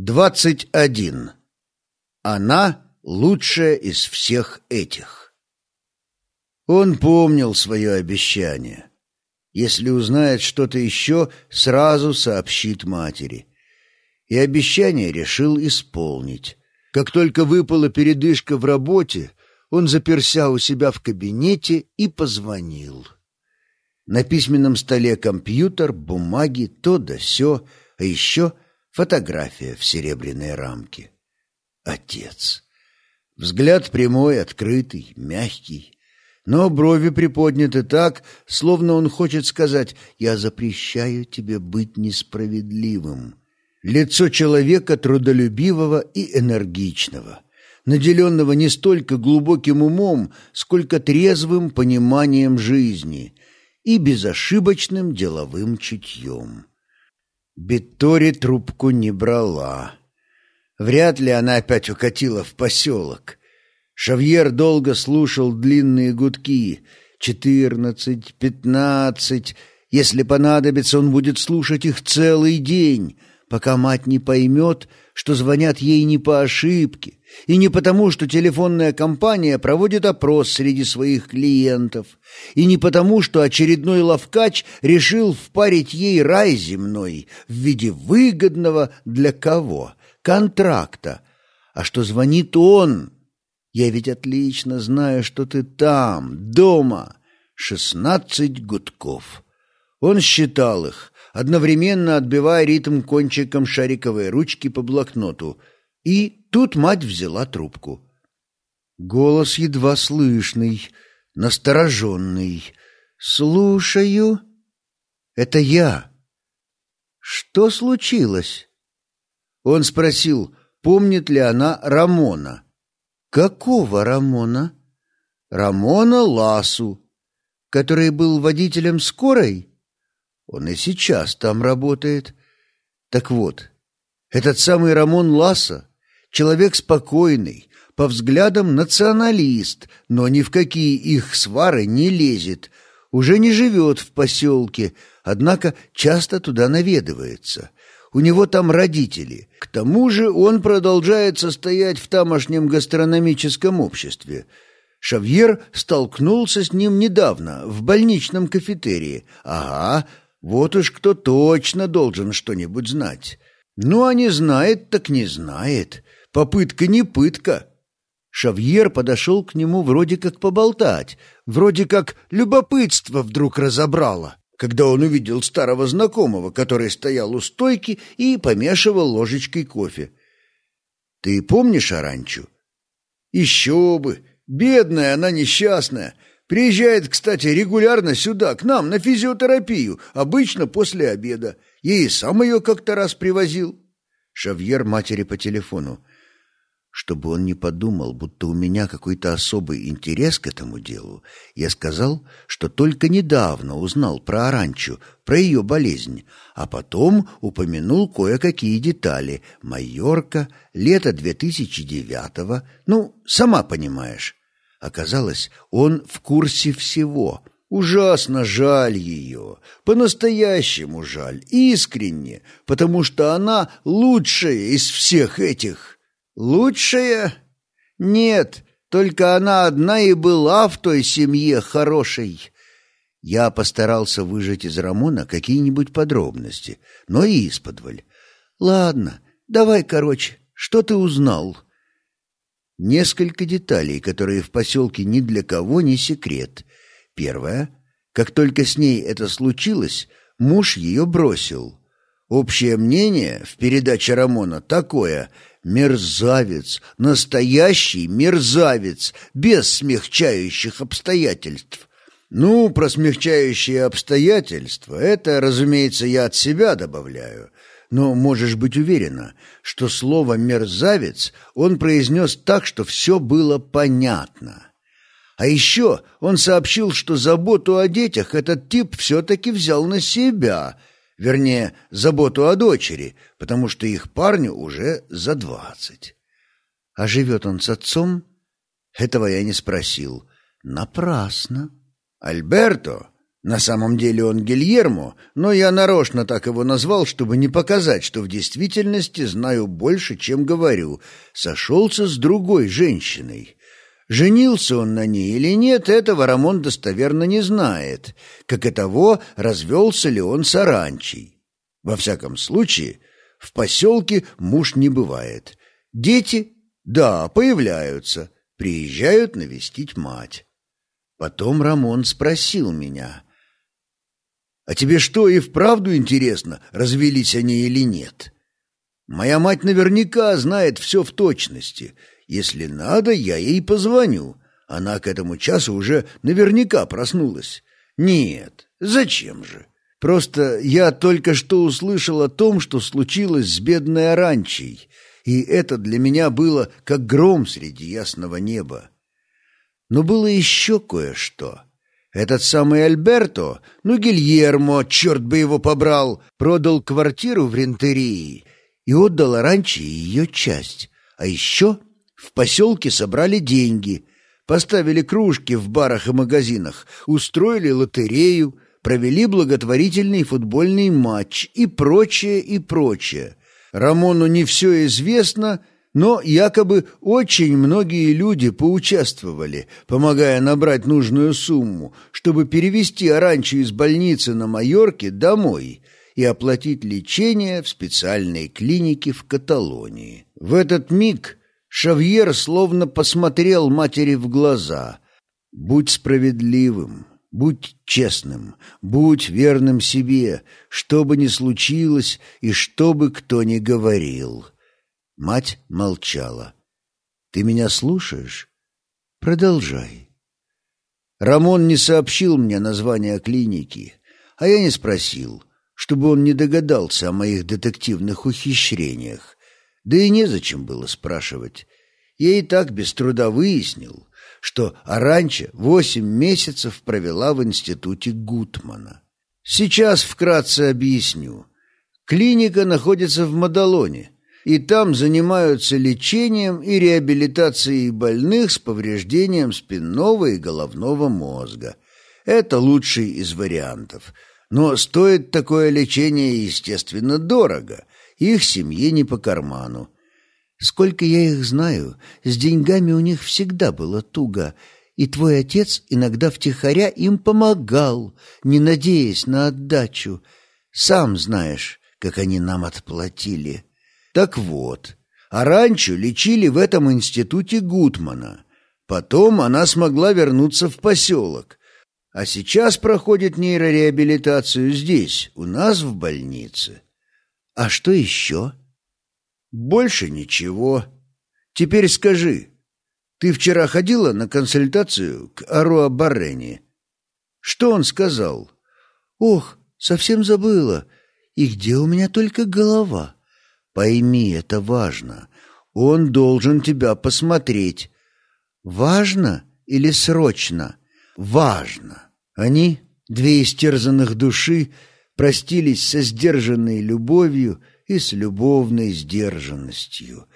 Двадцать один. Она лучшая из всех этих. Он помнил свое обещание. Если узнает что-то еще, сразу сообщит матери. И обещание решил исполнить. Как только выпала передышка в работе, он заперся у себя в кабинете и позвонил. На письменном столе компьютер, бумаги, то да сё, а еще — Фотография в серебряной рамке. Отец. Взгляд прямой, открытый, мягкий. Но брови приподняты так, словно он хочет сказать «Я запрещаю тебе быть несправедливым». Лицо человека трудолюбивого и энергичного, наделенного не столько глубоким умом, сколько трезвым пониманием жизни и безошибочным деловым чутьем. Беттори трубку не брала. Вряд ли она опять укатила в поселок. Шавьер долго слушал длинные гудки. Четырнадцать, пятнадцать. Если понадобится, он будет слушать их целый день, пока мать не поймет, что звонят ей не по ошибке, и не потому, что телефонная компания проводит опрос среди своих клиентов, и не потому, что очередной ловкач решил впарить ей рай земной в виде выгодного для кого контракта, а что звонит он. Я ведь отлично знаю, что ты там, дома. Шестнадцать гудков. Он считал их, одновременно отбивая ритм кончиком шариковой ручки по блокноту. И тут мать взяла трубку. Голос едва слышный, настороженный. «Слушаю. Это я. Что случилось?» Он спросил, помнит ли она Рамона. «Какого Рамона?» «Рамона Ласу, который был водителем скорой?» Он и сейчас там работает. Так вот, этот самый Рамон Ласса — человек спокойный, по взглядам националист, но ни в какие их свары не лезет, уже не живет в поселке, однако часто туда наведывается. У него там родители. К тому же он продолжает состоять в тамошнем гастрономическом обществе. Шавьер столкнулся с ним недавно, в больничном кафетерии. Ага, вот уж кто точно должен что-нибудь знать. Ну, а не знает, так не знает. Попытка не пытка. Шавьер подошел к нему вроде как поболтать, вроде как любопытство вдруг разобрало, когда он увидел старого знакомого, который стоял у стойки и помешивал ложечкой кофе. «Ты помнишь Аранчу?» «Еще бы! Бедная она несчастная! Приезжает, кстати, регулярно сюда, к нам, на физиотерапию, обычно после обеда. Я и сам ее как-то раз привозил. Шавьер матери по телефону. Чтобы он не подумал, будто у меня какой-то особый интерес к этому делу, я сказал, что только недавно узнал про Аранчу, про ее болезнь, а потом упомянул кое-какие детали. Майорка, лето 2009-го, ну, сама понимаешь. Оказалось, он в курсе всего. Ужасно жаль ее, по-настоящему жаль, искренне, потому что она лучшая из всех этих. Лучшая? Нет, только она одна и была в той семье хорошей. Я постарался выжать из Рамона какие-нибудь подробности, но и исподволь. Ладно, давай короче, что ты узнал?» Несколько деталей, которые в поселке ни для кого не секрет. Первое. Как только с ней это случилось, муж ее бросил. Общее мнение в передаче Рамона такое «мерзавец, настоящий мерзавец, без смягчающих обстоятельств». Ну, про смягчающие обстоятельства, это, разумеется, я от себя добавляю но можешь быть уверена, что слово «мерзавец» он произнес так, что все было понятно. А еще он сообщил, что заботу о детях этот тип все-таки взял на себя, вернее, заботу о дочери, потому что их парню уже за двадцать. А живет он с отцом? Этого я не спросил. Напрасно. Альберто? На самом деле он Гильермо, но я нарочно так его назвал, чтобы не показать, что в действительности знаю больше, чем говорю. Сошелся с другой женщиной. Женился он на ней или нет, этого Рамон достоверно не знает, как и того, развелся ли он с Аранчей. Во всяком случае, в поселке муж не бывает. Дети, да, появляются, приезжают навестить мать. Потом Рамон спросил меня, «А тебе что, и вправду интересно, развелись они или нет?» «Моя мать наверняка знает все в точности. Если надо, я ей позвоню. Она к этому часу уже наверняка проснулась». «Нет, зачем же?» Просто я только что услышал о том, что случилось с бедной Аранчей, и это для меня было как гром среди ясного неба. Но было еще кое-что. Этот самый Альберто, ну, Гильермо, черт бы его побрал, продал квартиру в Рентерии и отдал Аранче ее часть. А еще в поселке собрали деньги, поставили кружки в барах и магазинах, устроили лотерею, провели благотворительный футбольный матч и прочее, и прочее. Рамону не все известно, но якобы очень многие люди поучаствовали, помогая набрать нужную сумму, чтобы перевести Аранчу из больницы на Майорке домой и оплатить лечение в специальной клинике в Каталонии. В этот миг Шавьер словно посмотрел матери в глаза. «Будь справедливым, Будь честным, будь верным себе, что бы ни случилось и что бы кто ни говорил. Мать молчала. «Ты меня слушаешь? Продолжай». Рамон не сообщил мне название клиники, а я не спросил, чтобы он не догадался о моих детективных ухищрениях. Да и незачем было спрашивать. Я и так без труда выяснил, что Аранча восемь месяцев провела в институте Гутмана. Сейчас вкратце объясню. Клиника находится в Мадалоне, и там занимаются лечением и реабилитацией больных с повреждением спинного и головного мозга. Это лучший из вариантов. Но стоит такое лечение, естественно, дорого. Их семье не по карману. Сколько я их знаю, с деньгами у них всегда было туго, и твой отец иногда втихаря им помогал, не надеясь на отдачу. Сам знаешь, как они нам отплатили. Так вот, а раньше лечили в этом институте Гутмана. Потом она смогла вернуться в поселок. А сейчас проходит нейрореабилитацию здесь, у нас в больнице. А что еще?» Больше ничего. Теперь скажи, ты вчера ходила на консультацию к Аруа Баррени? Что он сказал? Ох, совсем забыла. И где у меня только голова? Пойми, это важно. Он должен тебя посмотреть. Важно или срочно? Важно. Они, две истерзанных души, простились со сдержанной любовью и с любовной сдержанностью.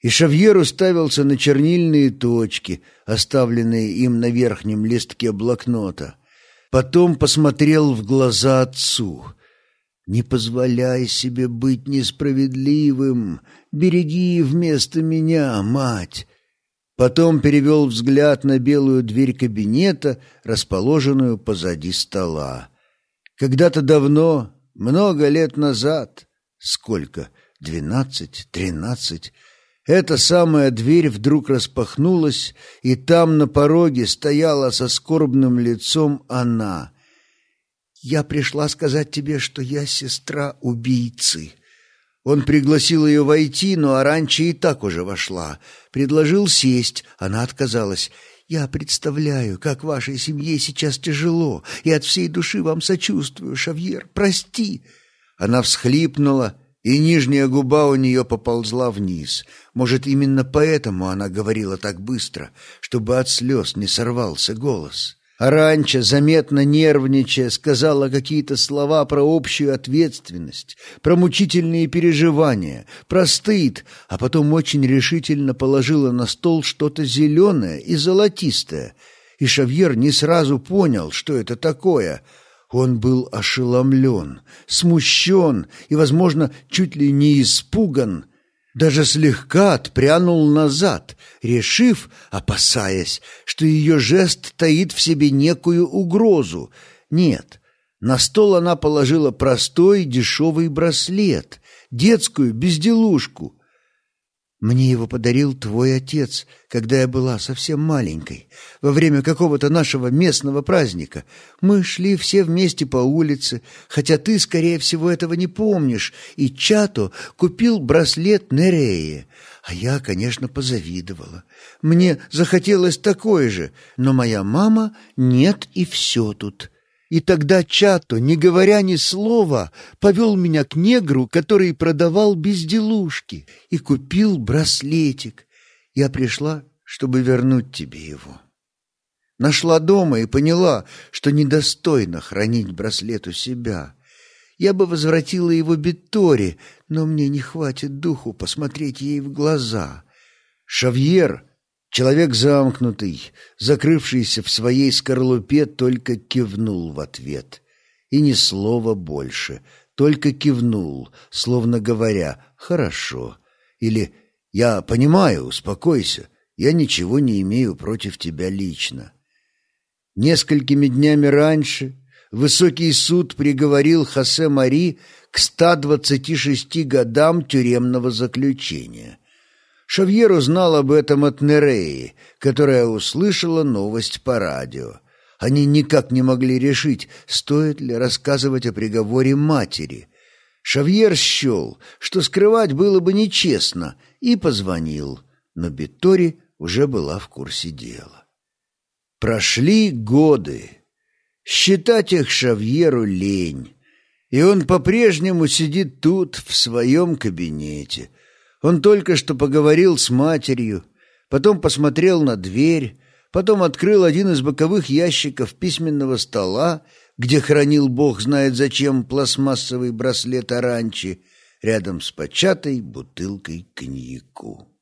И Шавьер уставился на чернильные точки, оставленные им на верхнем листке блокнота. Потом посмотрел в глаза отцу. «Не позволяй себе быть несправедливым. Береги вместо меня, мать». Потом перевел взгляд на белую дверь кабинета, расположенную позади стола. Когда-то давно, много лет назад, Сколько? Двенадцать? Тринадцать? Эта самая дверь вдруг распахнулась, и там на пороге стояла со скорбным лицом она. «Я пришла сказать тебе, что я сестра убийцы». Он пригласил ее войти, но Аранча и так уже вошла. Предложил сесть, она отказалась. «Я представляю, как вашей семье сейчас тяжело, и от всей души вам сочувствую, Шавьер. Прости!» Она всхлипнула, и нижняя губа у нее поползла вниз. Может, именно поэтому она говорила так быстро, чтобы от слез не сорвался голос. Аранча, заметно нервничая, сказала какие-то слова про общую ответственность, про мучительные переживания, про стыд, а потом очень решительно положила на стол что-то зеленое и золотистое. И Шавьер не сразу понял, что это такое — Он был ошеломлен, смущен и, возможно, чуть ли не испуган, даже слегка отпрянул назад, решив, опасаясь, что ее жест таит в себе некую угрозу. Нет, на стол она положила простой дешевый браслет, детскую безделушку, мне его подарил твой отец, когда я была совсем маленькой, во время какого-то нашего местного праздника. Мы шли все вместе по улице, хотя ты, скорее всего, этого не помнишь, и Чато купил браслет Нерее, а я, конечно, позавидовала. Мне захотелось такой же, но моя мама нет, и все тут». И тогда Чато, не говоря ни слова, повел меня к негру, который продавал безделушки, и купил браслетик. Я пришла, чтобы вернуть тебе его. Нашла дома и поняла, что недостойно хранить браслет у себя. Я бы возвратила его Бетторе, но мне не хватит духу посмотреть ей в глаза. Шавьер Человек замкнутый, закрывшийся в своей скорлупе, только кивнул в ответ. И ни слова больше, только кивнул, словно говоря «хорошо» или «я понимаю, успокойся, я ничего не имею против тебя лично». Несколькими днями раньше высокий суд приговорил Хосе Мари к 126 годам тюремного заключения – Шавьер узнал об этом от Нереи, которая услышала новость по радио. Они никак не могли решить, стоит ли рассказывать о приговоре матери. Шавьер счел, что скрывать было бы нечестно, и позвонил, но Беттори уже была в курсе дела. Прошли годы. Считать их Шавьеру лень, и он по-прежнему сидит тут, в своем кабинете, он только что поговорил с матерью, потом посмотрел на дверь, потом открыл один из боковых ящиков письменного стола, где хранил бог знает зачем пластмассовый браслет оранчи, рядом с початой бутылкой коньяку.